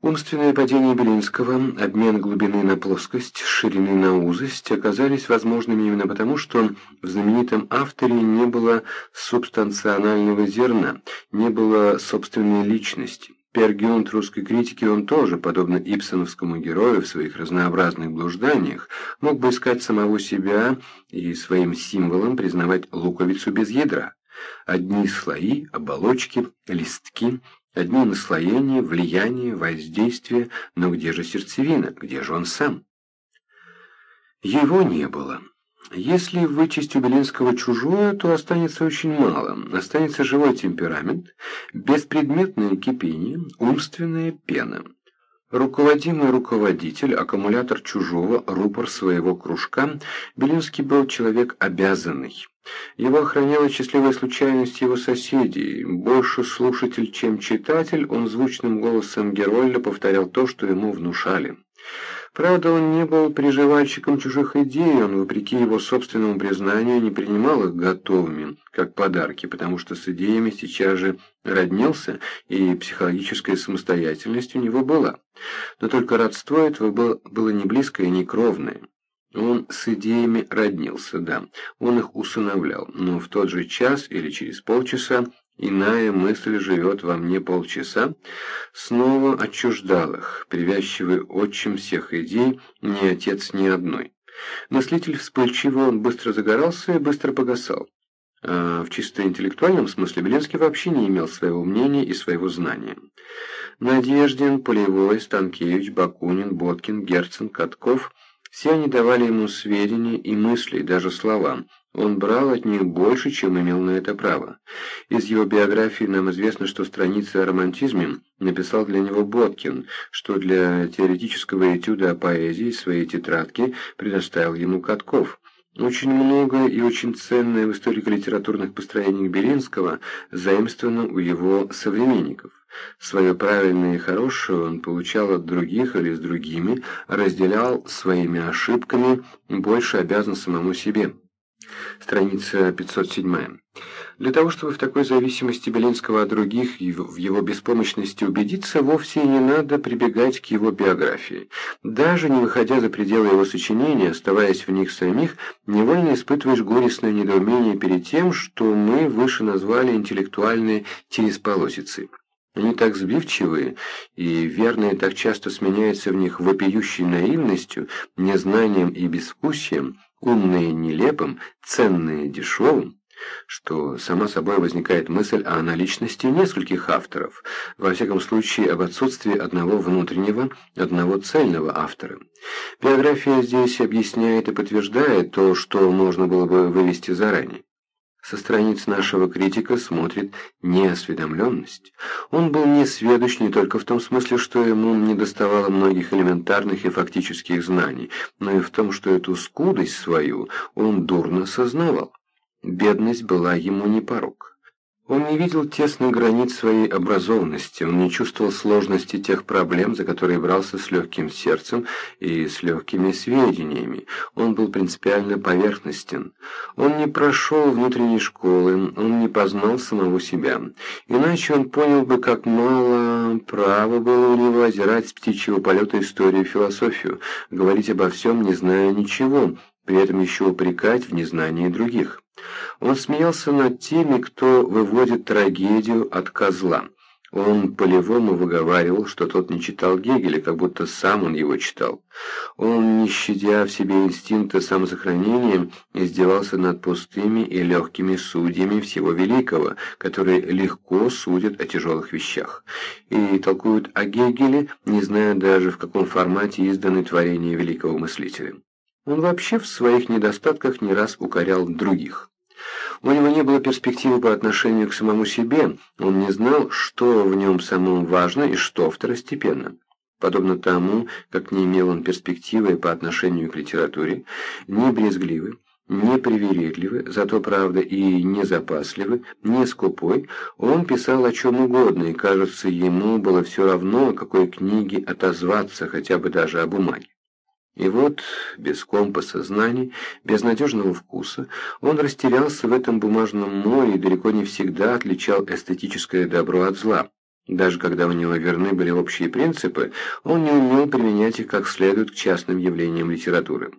Умственное падение Белинского, обмен глубины на плоскость, ширины на узость оказались возможными именно потому, что в знаменитом авторе не было субстанционального зерна, не было собственной личности. Пергюнт русской критики он тоже, подобно ипсоновскому герою в своих разнообразных блужданиях, мог бы искать самого себя и своим символом признавать луковицу без ядра. Одни слои, оболочки, листки – Одни наслоения, влияние, воздействие, но где же сердцевина, где же он сам? Его не было. Если вычесть у Белинского чужое, то останется очень мало. Останется живой темперамент, беспредметное кипение, умственная пена. Руководимый руководитель, аккумулятор чужого, рупор своего кружка, Белинский был человек обязанный. Его охраняла счастливая случайность его соседей. Больше слушатель, чем читатель, он звучным голосом Герольда повторял то, что ему внушали. Правда, он не был приживальщиком чужих идей, он, вопреки его собственному признанию, не принимал их готовыми, как подарки, потому что с идеями сейчас же роднился, и психологическая самостоятельность у него была. Но только родство этого было не близкое и не кровное. Он с идеями роднился, да, он их усыновлял, но в тот же час или через полчаса иная мысль живет во мне полчаса, снова отчуждал их, привязчивый отчим всех идей, ни отец ни одной. Мыслитель вспыльчивый, он быстро загорался и быстро погасал. А в чисто интеллектуальном смысле Белинский вообще не имел своего мнения и своего знания. Надеждин, Полевой, Станкевич, Бакунин, Боткин, Герцен, Катков – все они давали ему сведения и мысли, даже слова. Он брал от них больше, чем имел на это право. Из его биографии нам известно, что страницы о романтизме написал для него Боткин, что для теоретического этюда о поэзии своей тетрадки предоставил ему Катков. Очень многое и очень ценное в историко-литературных построениях Белинского заимствовано у его современников. Свое правильное и хорошее он получал от других или с другими, разделял своими ошибками, больше обязан самому себе. Страница 507. Для того, чтобы в такой зависимости Белинского от других и в его беспомощности убедиться, вовсе не надо прибегать к его биографии. Даже не выходя за пределы его сочинения, оставаясь в них самих, невольно испытываешь горестное недоумение перед тем, что мы выше назвали интеллектуальные телесполосицы. Они так сбивчивые, и верные так часто сменяются в них вопиющей наивностью, незнанием и безвкусием, умные нелепым, ценные дешевым, что сама собой возникает мысль о наличности нескольких авторов, во всяком случае об отсутствии одного внутреннего, одного цельного автора. Биография здесь объясняет и подтверждает то, что можно было бы вывести заранее. Со страниц нашего критика смотрит неосведомленность. Он был несведущ не только в том смысле, что ему недоставало многих элементарных и фактических знаний, но и в том, что эту скудость свою он дурно сознавал. Бедность была ему не порог. Он не видел тесных границ своей образованности, он не чувствовал сложности тех проблем, за которые брался с легким сердцем и с легкими сведениями. Он был принципиально поверхностен. Он не прошел внутренней школы, он не познал самого себя. Иначе он понял бы, как мало права было у него озирать с птичьего полета историю и философию, говорить обо всем, не зная ничего, при этом еще упрекать в незнании других. Он смеялся над теми, кто выводит трагедию от козла. Он полевому выговаривал, что тот не читал Гегеля, как будто сам он его читал. Он, не щадя в себе инстинкта самосохранения, издевался над пустыми и легкими судьями всего великого, которые легко судят о тяжелых вещах, и толкуют о Гегеле, не зная даже, в каком формате изданы творения великого мыслителя. Он вообще в своих недостатках не раз укорял других. У него не было перспективы по отношению к самому себе, он не знал, что в нем самом важно и что второстепенно. Подобно тому, как не имел он перспективы по отношению к литературе, не брезгливый, не привередливый, зато, правда, и не запасливый, не скупой, он писал о чем угодно, и, кажется, ему было все равно, о какой книге отозваться, хотя бы даже о бумаге. И вот, без компаса знаний, без надежного вкуса, он растерялся в этом бумажном море и далеко не всегда отличал эстетическое добро от зла. Даже когда у него верны были общие принципы, он не умел применять их как следует к частным явлениям литературы.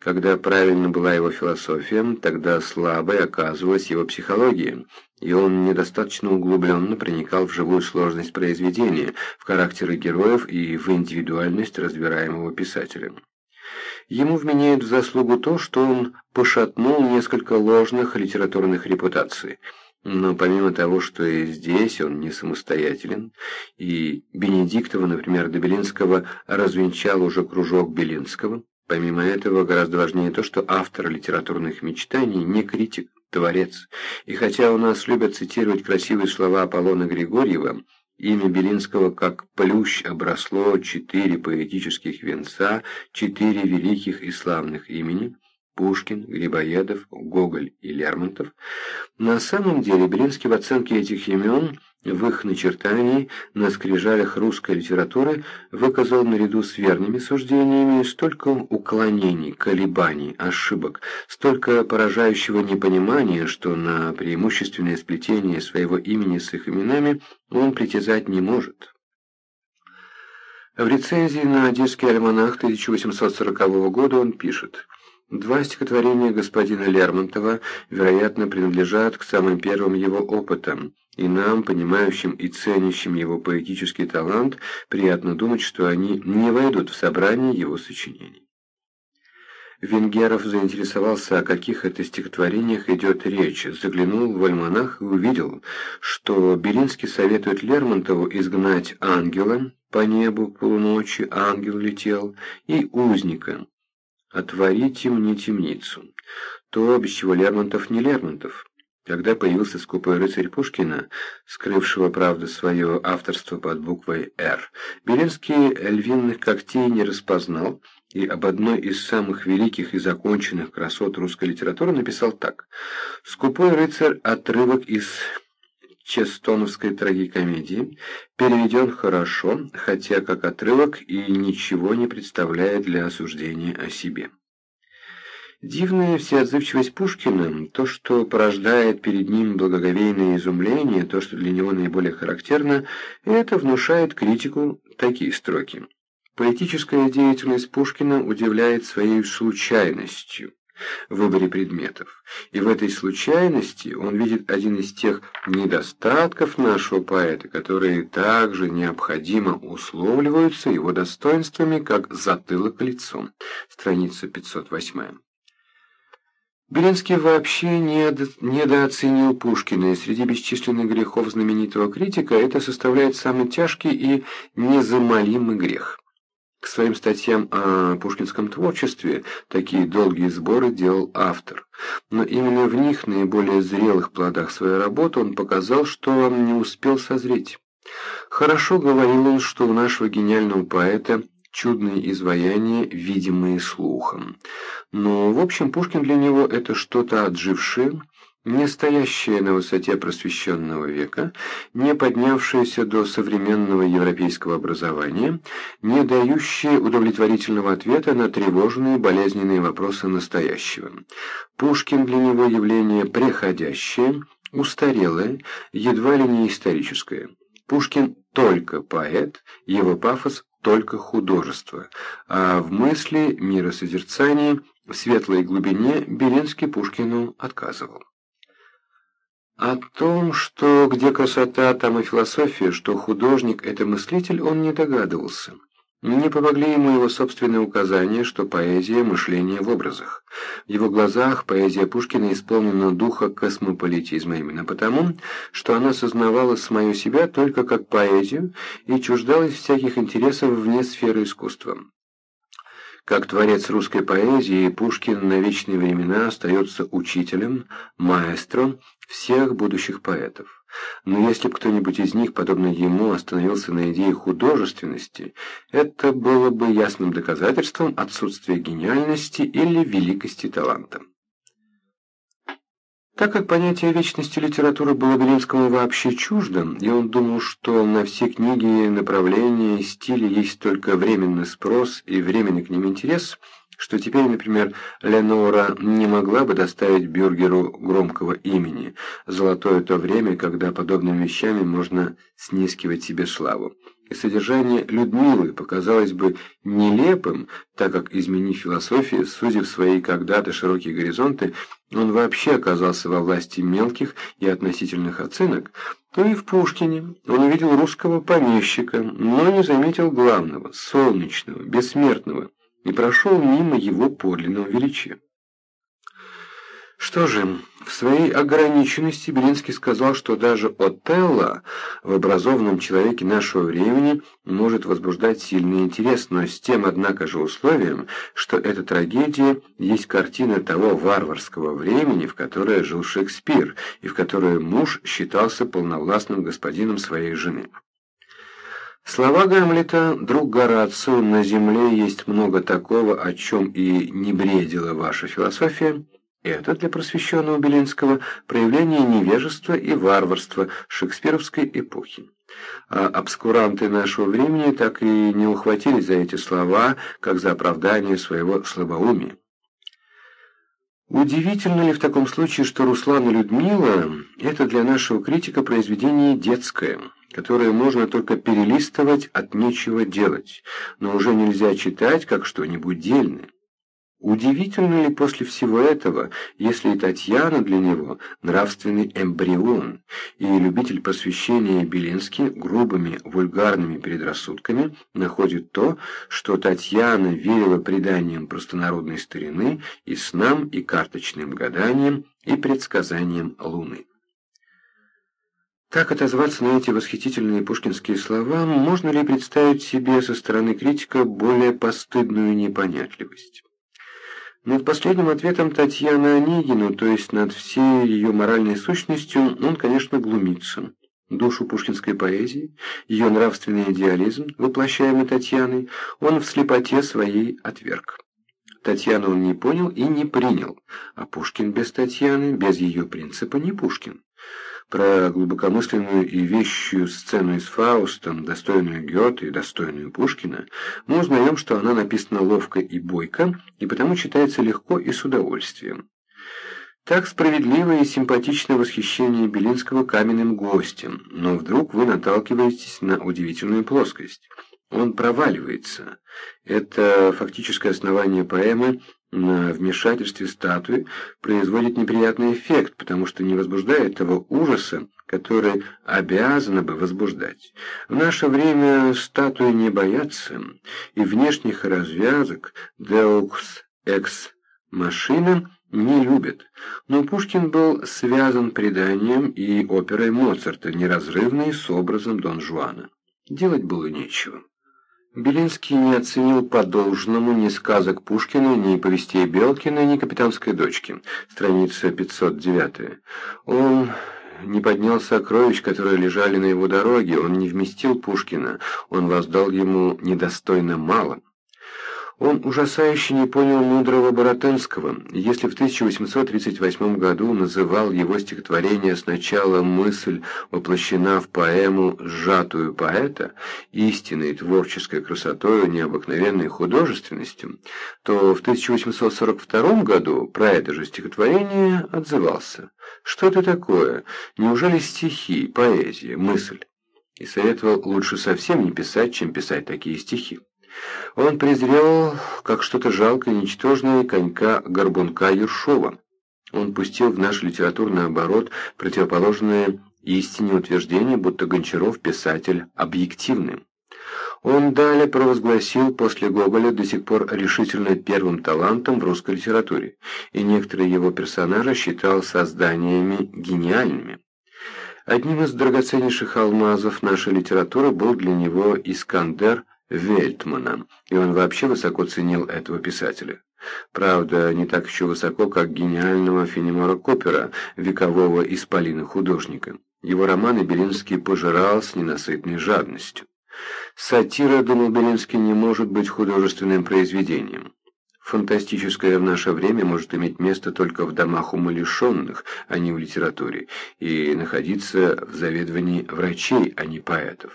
Когда правильно была его философия, тогда слабой оказывалась его психология, и он недостаточно углубленно проникал в живую сложность произведения, в характеры героев и в индивидуальность разбираемого писателя. Ему вменяют в заслугу то, что он пошатнул несколько ложных литературных репутаций – но помимо того, что и здесь он не самостоятелен, и Бенедиктова, например, до Белинского развенчал уже кружок Белинского, помимо этого гораздо важнее то, что автор литературных мечтаний не критик, творец. И хотя у нас любят цитировать красивые слова Аполлона Григорьева, имя Белинского как плющ обросло четыре поэтических венца, четыре великих и славных имени – Пушкин, Грибоедов, Гоголь и Лермонтов, на самом деле Белинский в оценке этих имен, в их начертании на скрижалях русской литературы выказал наряду с верными суждениями столько уклонений, колебаний, ошибок, столько поражающего непонимания, что на преимущественное сплетение своего имени с их именами он притязать не может. В рецензии на «Одесский альманах» 1840 года он пишет Два стихотворения господина Лермонтова, вероятно, принадлежат к самым первым его опытам, и нам, понимающим и ценящим его поэтический талант, приятно думать, что они не войдут в собрание его сочинений. Венгеров заинтересовался, о каких это стихотворениях идет речь, заглянул в альманах и увидел, что Белинский советует Лермонтову изгнать ангела, по небу полуночи ангел летел, и узника, «Отворите мне темницу». То, без чего Лермонтов не Лермонтов. Когда появился скупой рыцарь Пушкина, скрывшего, правда, свое авторство под буквой «Р», Белинский львиных когтей не распознал и об одной из самых великих и законченных красот русской литературы написал так. «Скупой рыцарь» — отрывок из Честоновской трагикомедии, переведен хорошо, хотя как отрывок и ничего не представляет для осуждения о себе. Дивная всеотзывчивость Пушкина, то, что порождает перед ним благоговейное изумление, то, что для него наиболее характерно, это внушает критику такие строки. Поэтическая деятельность Пушкина удивляет своей случайностью в выборе предметов. И в этой случайности он видит один из тех недостатков нашего поэта, которые также необходимо условливаются его достоинствами, как затылок лицом. Страница 508. Белинский вообще недооценил Пушкина, и среди бесчисленных грехов знаменитого критика это составляет самый тяжкий и незамолимый грех. К своим статьям о пушкинском творчестве такие долгие сборы делал автор. Но именно в них, наиболее зрелых плодах своей работы, он показал, что не успел созреть. Хорошо говорил он, что у нашего гениального поэта чудные изваяния, видимые слухом. Но, в общем, Пушкин для него это что-то отжившее, не стоящая на высоте просвещенного века, не поднявшаяся до современного европейского образования, не дающая удовлетворительного ответа на тревожные болезненные вопросы настоящего. Пушкин для него явление преходящее, устарелое, едва ли не историческое. Пушкин только поэт, его пафос только художество, а в мысли, миросозерцании, в светлой глубине Белинский Пушкину отказывал. О том, что где красота, там и философия, что художник – это мыслитель, он не догадывался. Не помогли ему его собственные указания, что поэзия – мышление в образах. В его глазах поэзия Пушкина исполнена духа космополитизма именно потому, что она сознавала самую себя только как поэзию и чуждалась всяких интересов вне сферы искусства. Как творец русской поэзии, Пушкин на вечные времена остается учителем, маэстро всех будущих поэтов. Но если бы кто-нибудь из них, подобно ему, остановился на идее художественности, это было бы ясным доказательством отсутствия гениальности или великости таланта. Так как понятие вечности литературы было Белинскому вообще чуждо, и он думал, что на все книги, направления, стили есть только временный спрос и временный к ним интерес, что теперь, например, Ленора не могла бы доставить Бюргеру громкого имени. Золотое то время, когда подобными вещами можно снискивать себе славу. И содержание Людмилы показалось бы нелепым, так как, изменив философию, сузив свои когда-то широкие горизонты, он вообще оказался во власти мелких и относительных оценок, то и в Пушкине он увидел русского помещика, но не заметил главного, солнечного, бессмертного, и прошел мимо его подлинного величия. Что же, в своей ограниченности Белинский сказал, что даже Отелло в образованном человеке нашего времени может возбуждать сильный интерес, но с тем, однако же, условием, что эта трагедия есть картина того варварского времени, в которое жил Шекспир, и в которое муж считался полновластным господином своей жены. Слова Гамлета «Друг Горацио, на земле есть много такого, о чем и не бредила ваша философия» это для просвещенного Белинского проявление невежества и варварства шекспировской эпохи. А обскуранты нашего времени так и не ухватились за эти слова, как за оправдание своего слабоумия. Удивительно ли в таком случае, что Руслан и Людмила – это для нашего критика произведение детское – которое можно только перелистывать от нечего делать, но уже нельзя читать как что-нибудь дельное. Удивительно ли после всего этого, если и Татьяна для него нравственный эмбрион, и любитель просвещения Белинский грубыми вульгарными предрассудками находит то, что Татьяна верила преданиям простонародной старины и снам, и карточным гаданиям, и предсказаниям Луны. Как отозваться на эти восхитительные пушкинские слова, можно ли представить себе со стороны критика более постыдную непонятливость? Над последним ответом Татьяны Онегину, то есть над всей ее моральной сущностью, он, конечно, глумится. Душу пушкинской поэзии, ее нравственный идеализм, воплощаемый Татьяной, он в слепоте своей отверг. Татьяну он не понял и не принял, а Пушкин без Татьяны, без ее принципа не Пушкин. Про глубокомысленную и вещую сцену из Фаустом, достойную Гёте и достойную Пушкина, мы узнаем, что она написана ловко и бойко, и потому читается легко и с удовольствием. Так справедливое и симпатичное восхищение Белинского каменным гостем, но вдруг вы наталкиваетесь на удивительную плоскость. Он проваливается. Это фактическое основание поэмы на вмешательстве статуи производит неприятный эффект, потому что не возбуждает того ужаса, который обязана бы возбуждать. В наше время статуи не боятся, и внешних развязок «deux ex machina» не любят. Но Пушкин был связан преданием и оперой Моцарта, неразрывной с образом Дон Жуана. Делать было нечего. Белинский не оценил по-должному ни сказок Пушкина, ни повестей Белкина, ни «Капитанской дочки». Страница 509. Он не поднял сокровищ, которые лежали на его дороге, он не вместил Пушкина, он воздал ему недостойно мало. Он ужасающе не понял мудрого Боротынского. Если в 1838 году называл его стихотворение сначала «Мысль воплощена в поэму «Сжатую поэта» истинной творческой красотой, необыкновенной художественностью, то в 1842 году про это же стихотворение отзывался. «Что это такое? Неужели стихи, поэзия, мысль?» И советовал лучше совсем не писать, чем писать такие стихи. Он презрел, как что-то жалкое и ничтожное, конька Горбунка Ершова. Он пустил в наш литературный оборот противоположное истине утверждение, будто Гончаров писатель объективный. Он далее провозгласил после Гоголя до сих пор решительно первым талантом в русской литературе, и некоторые его персонажи считал созданиями гениальными. Одним из драгоценнейших алмазов нашей литературы был для него Искандер Вельтмана, и он вообще высоко ценил этого писателя. Правда, не так еще высоко, как гениального Фенемора Копера, векового исполина художника. Его романы Белинский пожирал с ненасытной жадностью. Сатира, думал Белинский, не может быть художественным произведением. Фантастическое в наше время может иметь место только в домах умалишенных, а не в литературе, и находиться в заведовании врачей, а не поэтов.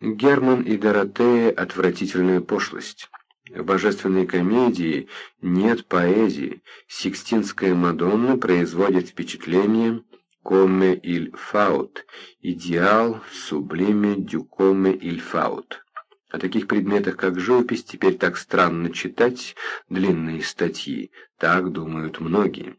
Герман и Доротея – отвратительная пошлость. В божественной комедии нет поэзии. Сикстинская Мадонна производит впечатление «come il faut», идеал «sublime du come il faut». О таких предметах, как живопись, теперь так странно читать длинные статьи, так думают многие.